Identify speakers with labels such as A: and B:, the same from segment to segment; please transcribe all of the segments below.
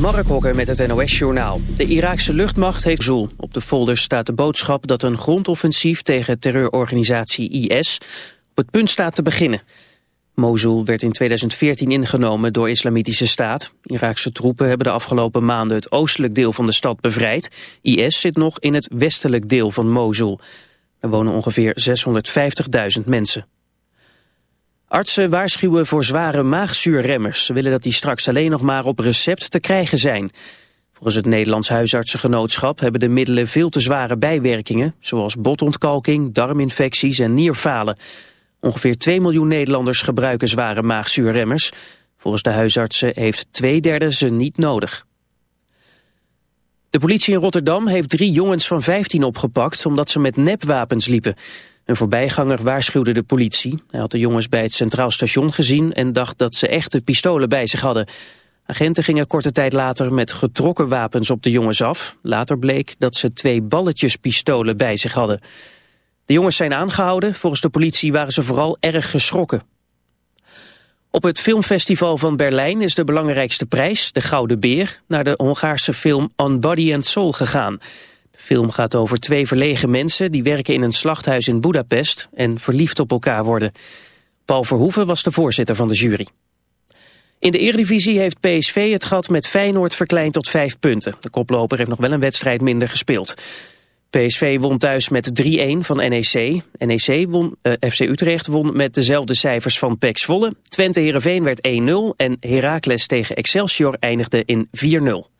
A: Mark Hokker met het NOS-journaal. De Iraakse luchtmacht heeft Zoel. Op de folder staat de boodschap dat een grondoffensief tegen terreurorganisatie IS op het punt staat te beginnen. Mosul werd in 2014 ingenomen door Islamitische Staat. Iraakse troepen hebben de afgelopen maanden het oostelijk deel van de stad bevrijd. IS zit nog in het westelijk deel van Mosul. Er wonen ongeveer 650.000 mensen. Artsen waarschuwen voor zware maagzuurremmers. Ze willen dat die straks alleen nog maar op recept te krijgen zijn. Volgens het Nederlands Huisartsengenootschap hebben de middelen veel te zware bijwerkingen, zoals botontkalking, darminfecties en nierfalen. Ongeveer 2 miljoen Nederlanders gebruiken zware maagzuurremmers. Volgens de huisartsen heeft twee derde ze niet nodig. De politie in Rotterdam heeft drie jongens van 15 opgepakt omdat ze met nepwapens liepen. Een voorbijganger waarschuwde de politie. Hij had de jongens bij het Centraal Station gezien en dacht dat ze echte pistolen bij zich hadden. Agenten gingen korte tijd later met getrokken wapens op de jongens af. Later bleek dat ze twee balletjespistolen bij zich hadden. De jongens zijn aangehouden. Volgens de politie waren ze vooral erg geschrokken. Op het filmfestival van Berlijn is de belangrijkste prijs, de Gouden Beer, naar de Hongaarse film On Body and Soul gegaan. Film gaat over twee verlegen mensen die werken in een slachthuis in Budapest en verliefd op elkaar worden. Paul Verhoeven was de voorzitter van de jury. In de Eredivisie heeft PSV het gat met Feyenoord verkleind tot vijf punten. De koploper heeft nog wel een wedstrijd minder gespeeld. PSV won thuis met 3-1 van NEC. NEC won, eh, FC Utrecht won met dezelfde cijfers van PEC Zwolle. Twente Heerenveen werd 1-0 en Heracles tegen Excelsior eindigde in 4-0.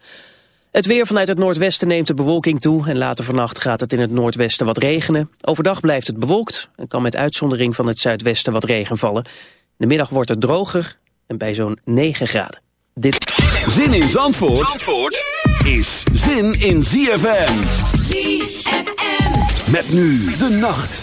A: Het weer vanuit het noordwesten neemt de bewolking toe en later vannacht gaat het in het noordwesten wat regenen. Overdag blijft het bewolkt en kan met uitzondering van het zuidwesten wat regen vallen. In de middag wordt het droger en bij zo'n 9 graden.
B: Dit... Zin in Zandvoort, Zandvoort is zin in ZFM. ZFM. Met nu de nacht.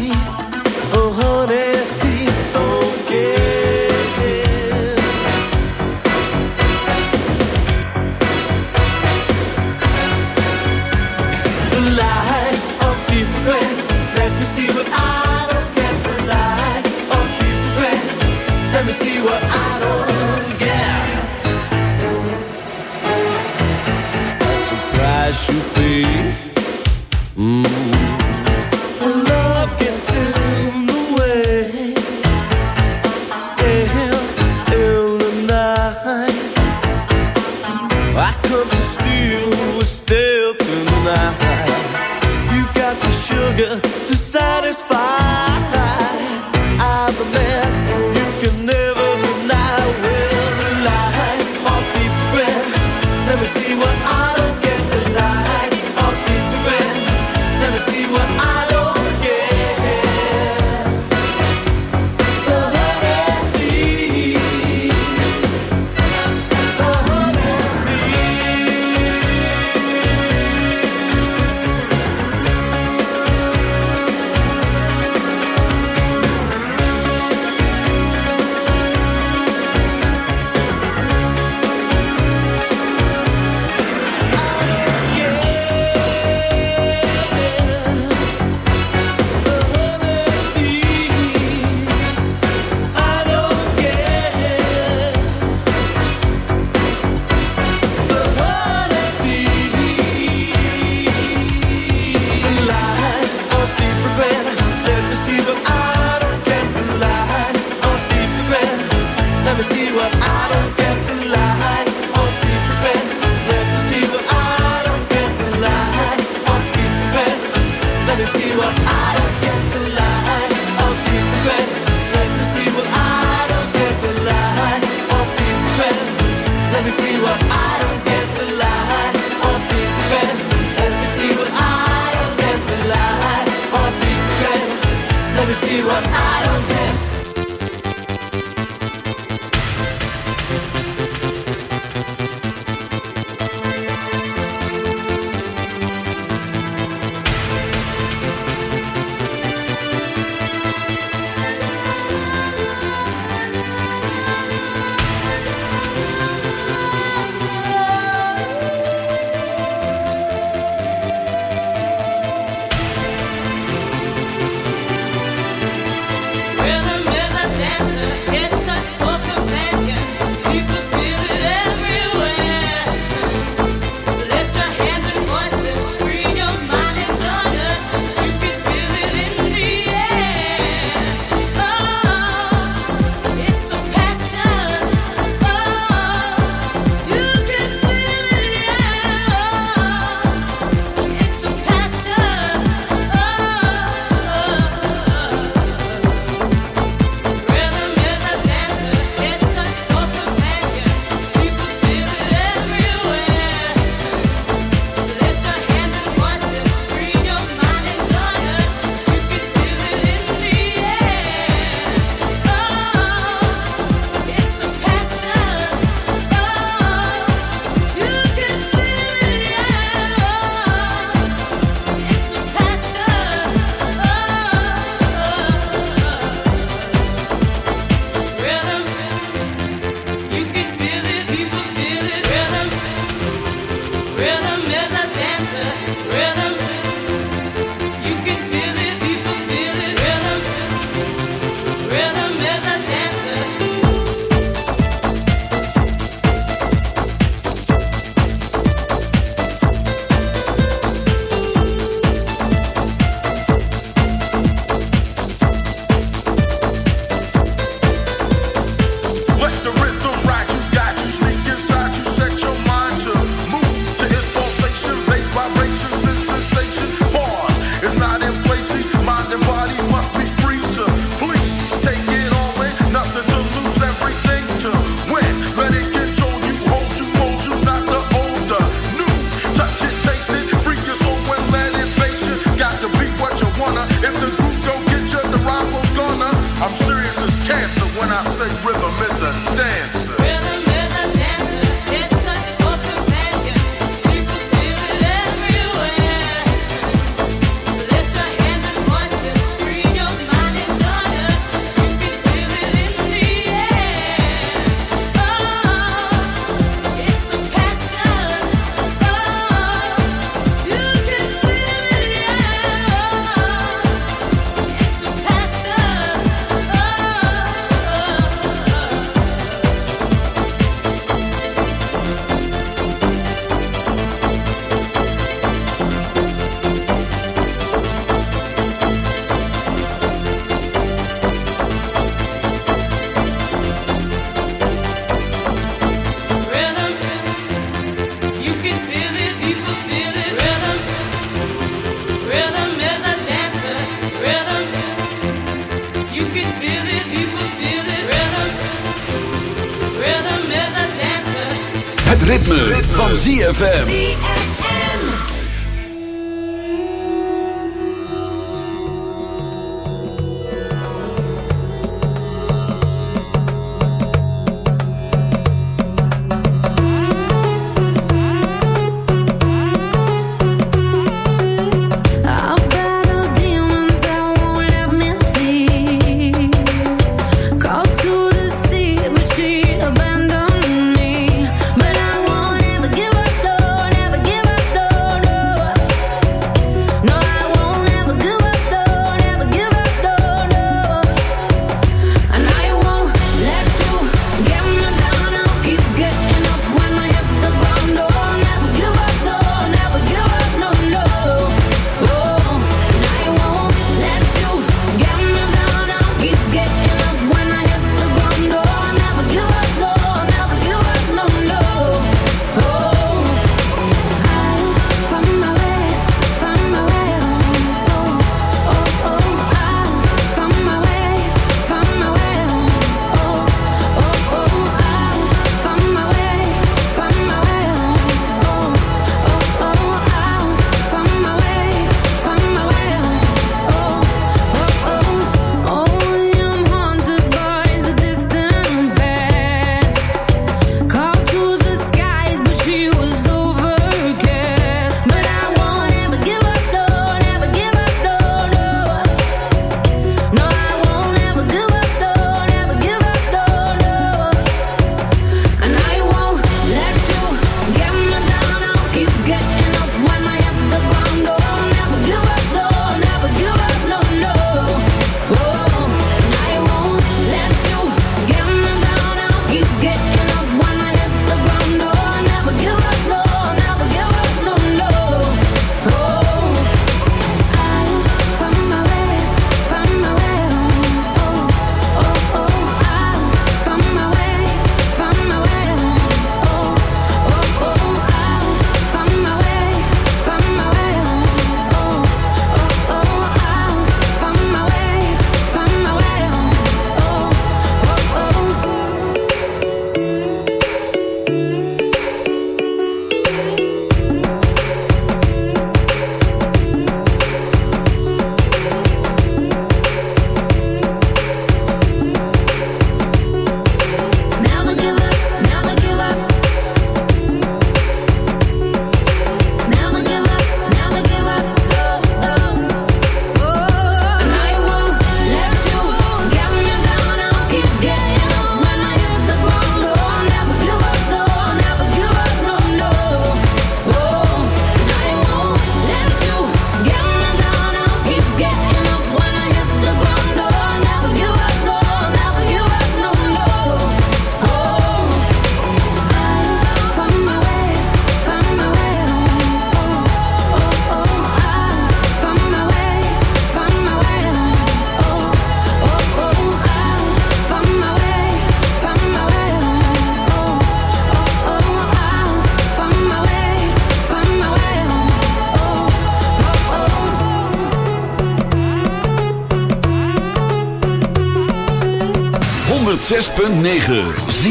C: see
D: 9.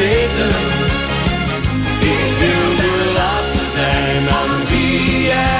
E: Ik wil de laatste zijn aan wie jij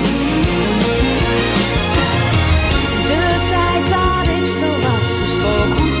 E: zo was
F: het voorgoed.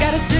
B: gotta see